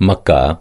מכה